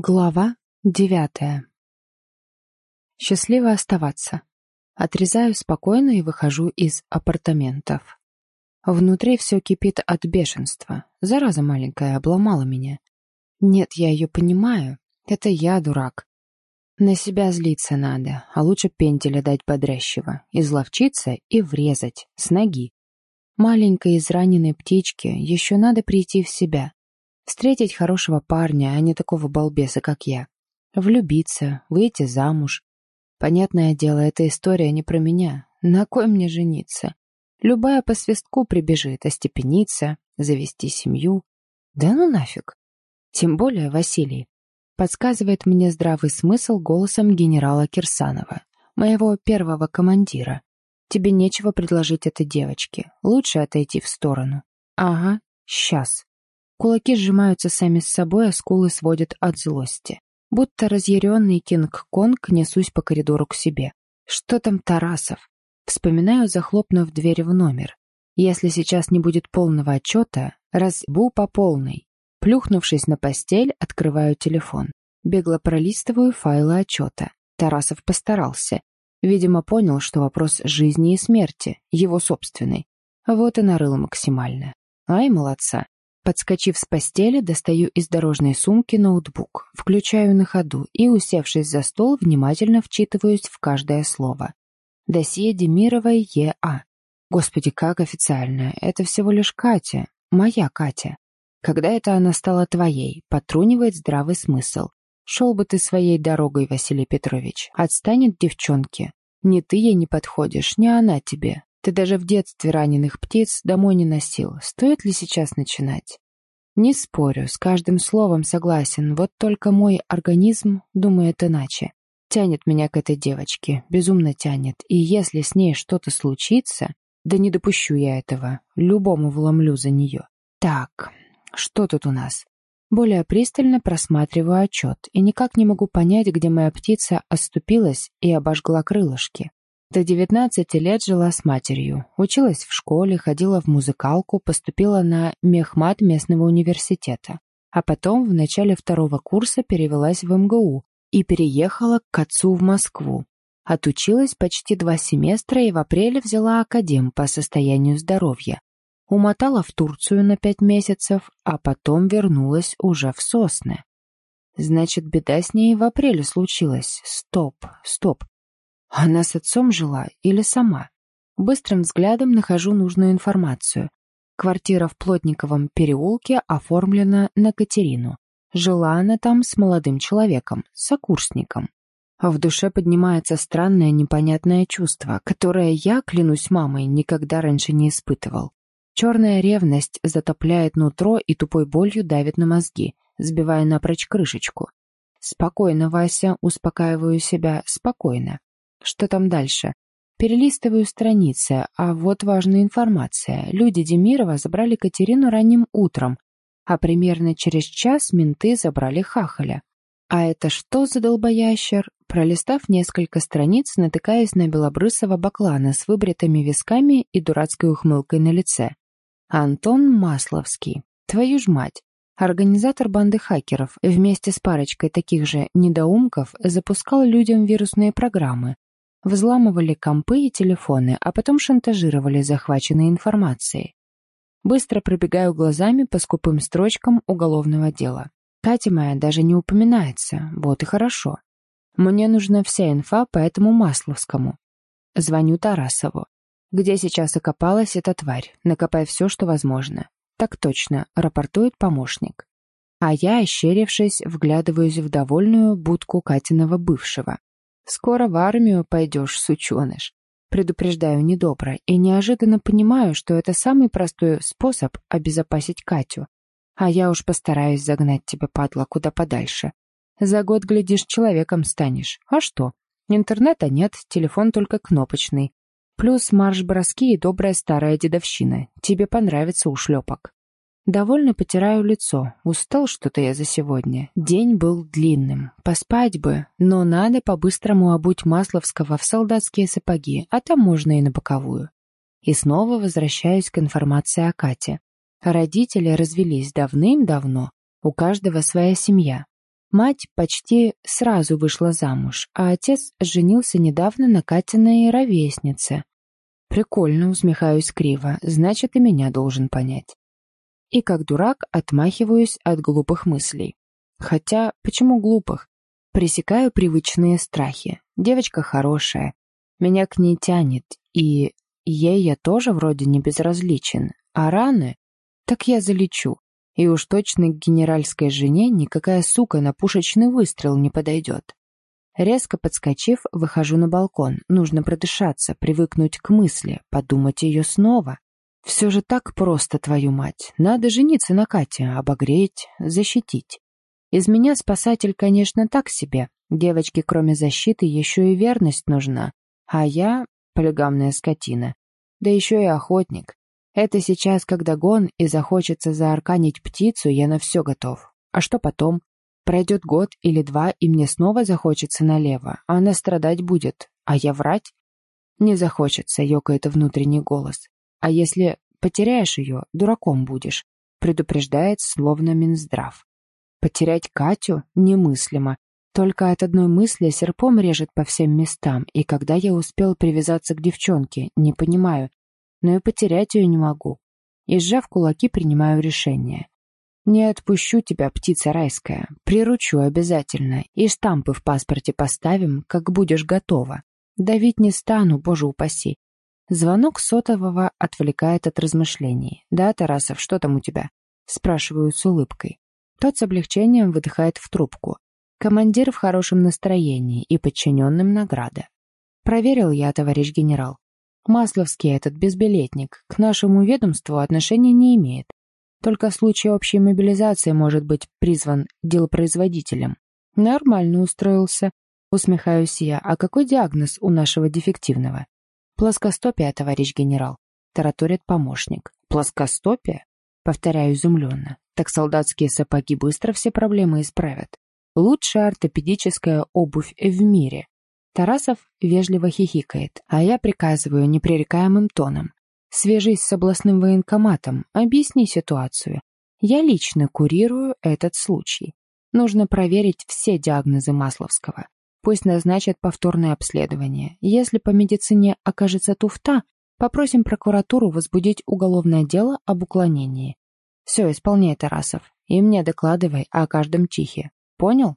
Глава девятая. Счастливо оставаться. Отрезаю спокойно и выхожу из апартаментов. Внутри все кипит от бешенства. Зараза маленькая обломала меня. Нет, я ее понимаю. Это я дурак. На себя злиться надо, а лучше пентеля дать бодрящего, изловчиться и врезать, с ноги. Маленькой израненной птичке еще надо прийти в себя. Встретить хорошего парня, а не такого балбеса, как я. Влюбиться, выйти замуж. Понятное дело, эта история не про меня. На кой мне жениться? Любая по свистку прибежит, остепениться, завести семью. Да ну нафиг. Тем более Василий. Подсказывает мне здравый смысл голосом генерала Кирсанова, моего первого командира. Тебе нечего предложить этой девочке. Лучше отойти в сторону. Ага, сейчас. Кулаки сжимаются сами с собой, а скулы сводят от злости. Будто разъяренный Кинг-Конг несусь по коридору к себе. Что там Тарасов? Вспоминаю, захлопнув дверь в номер. Если сейчас не будет полного отчета, разбу по полной. Плюхнувшись на постель, открываю телефон. Бегло пролистываю файлы отчета. Тарасов постарался. Видимо, понял, что вопрос жизни и смерти, его собственный. Вот и нарыл максимально. Ай, молодца. Подскочив с постели, достаю из дорожной сумки ноутбук, включаю на ходу и, усевшись за стол, внимательно вчитываюсь в каждое слово. Досье Демировой Е.А. Господи, как официально. Это всего лишь Катя. Моя Катя. Когда это она стала твоей, потрунивает здравый смысл. Шел бы ты своей дорогой, Василий Петрович. Отстанет девчонки. Ни ты ей не подходишь, ни она тебе. Ты даже в детстве раненых птиц домой не носил. Стоит ли сейчас начинать? Не спорю, с каждым словом согласен, вот только мой организм думает иначе. Тянет меня к этой девочке, безумно тянет, и если с ней что-то случится, да не допущу я этого, любому вломлю за нее. Так, что тут у нас? Более пристально просматриваю отчет и никак не могу понять, где моя птица оступилась и обожгла крылышки. До 19 лет жила с матерью, училась в школе, ходила в музыкалку, поступила на мехмат местного университета. А потом в начале второго курса перевелась в МГУ и переехала к отцу в Москву. Отучилась почти два семестра и в апреле взяла академ по состоянию здоровья. Умотала в Турцию на пять месяцев, а потом вернулась уже в Сосны. Значит, беда с ней в апреле случилась. Стоп, стоп. Она с отцом жила или сама? Быстрым взглядом нахожу нужную информацию. Квартира в Плотниковом переулке оформлена на Катерину. Жила она там с молодым человеком, сокурсником. А в душе поднимается странное непонятное чувство, которое я, клянусь мамой, никогда раньше не испытывал. Черная ревность затопляет нутро и тупой болью давит на мозги, сбивая напрочь крышечку. «Спокойно, Вася», успокаиваю себя, «спокойно». Что там дальше? Перелистываю страницы, а вот важная информация. Люди Демирова забрали Катерину ранним утром, а примерно через час менты забрали Хахаля. А это что за долбоящер? Пролистав несколько страниц, натыкаясь на белобрысого баклана с выбритыми висками и дурацкой ухмылкой на лице. Антон Масловский. Твою ж мать. Организатор банды хакеров вместе с парочкой таких же недоумков запускал людям вирусные программы, взламывали компы и телефоны, а потом шантажировали захваченной информацией. Быстро пробегаю глазами по скупым строчкам уголовного дела. Катя моя даже не упоминается, вот и хорошо. Мне нужна вся инфа по этому Масловскому. Звоню Тарасову. Где сейчас окопалась эта тварь? Накопай все, что возможно. Так точно, рапортует помощник. А я, ощерившись, вглядываюсь в довольную будку Катиного бывшего. Скоро в армию пойдешь, сученыш. Предупреждаю недобро и неожиданно понимаю, что это самый простой способ обезопасить Катю. А я уж постараюсь загнать тебя, падла, куда подальше. За год, глядишь, человеком станешь. А что? Интернета нет, телефон только кнопочный. Плюс марш-броски и добрая старая дедовщина. Тебе понравится ушлепок. Довольно потираю лицо. Устал что-то я за сегодня. День был длинным. Поспать бы, но надо по-быстрому обуть Масловского в солдатские сапоги, а там можно и на боковую. И снова возвращаюсь к информации о Кате. Родители развелись давным-давно. У каждого своя семья. Мать почти сразу вышла замуж, а отец женился недавно на Катиной ровеснице. Прикольно, усмехаюсь криво, значит, и меня должен понять. И как дурак отмахиваюсь от глупых мыслей. Хотя, почему глупых? Пресекаю привычные страхи. Девочка хорошая. Меня к ней тянет, и ей я тоже вроде не безразличен. А раны? Так я залечу. И уж точно к генеральской жене никакая сука на пушечный выстрел не подойдет. Резко подскочив, выхожу на балкон. Нужно продышаться, привыкнуть к мысли, подумать ее снова. Все же так просто, твою мать. Надо жениться на Кате, обогреть, защитить. Из меня спасатель, конечно, так себе. Девочке, кроме защиты, еще и верность нужна. А я — полигамная скотина. Да еще и охотник. Это сейчас, когда гон и захочется заарканить птицу, я на все готов. А что потом? Пройдет год или два, и мне снова захочется налево, а она страдать будет. А я врать? Не захочется, ёкает внутренний голос. А если потеряешь ее, дураком будешь, предупреждает словно Минздрав. Потерять Катю немыслимо. Только от одной мысли серпом режет по всем местам, и когда я успел привязаться к девчонке, не понимаю, но и потерять ее не могу. И сжав кулаки, принимаю решение. Не отпущу тебя, птица райская, приручу обязательно, и штампы в паспорте поставим, как будешь готова. Давить не стану, боже упаси. Звонок сотового отвлекает от размышлений. «Да, Тарасов, что там у тебя?» Спрашиваю с улыбкой. Тот с облегчением выдыхает в трубку. Командир в хорошем настроении и подчиненным награда. Проверил я, товарищ генерал. Масловский этот безбилетник к нашему ведомству отношения не имеет. Только в случае общей мобилизации может быть призван делопроизводителем. Нормально устроился. Усмехаюсь я. А какой диагноз у нашего дефективного? Плоскостопия, товарищ генерал. Тараторит помощник. Плоскостопия? Повторяю изумленно. Так солдатские сапоги быстро все проблемы исправят. Лучшая ортопедическая обувь в мире. Тарасов вежливо хихикает, а я приказываю непререкаемым тоном. «Свяжись с областным военкоматом, объясни ситуацию. Я лично курирую этот случай. Нужно проверить все диагнозы Масловского. Пусть назначат повторное обследование. Если по медицине окажется туфта, попросим прокуратуру возбудить уголовное дело об уклонении. Все, исполняй, Тарасов. И мне докладывай о каждом чихе. Понял?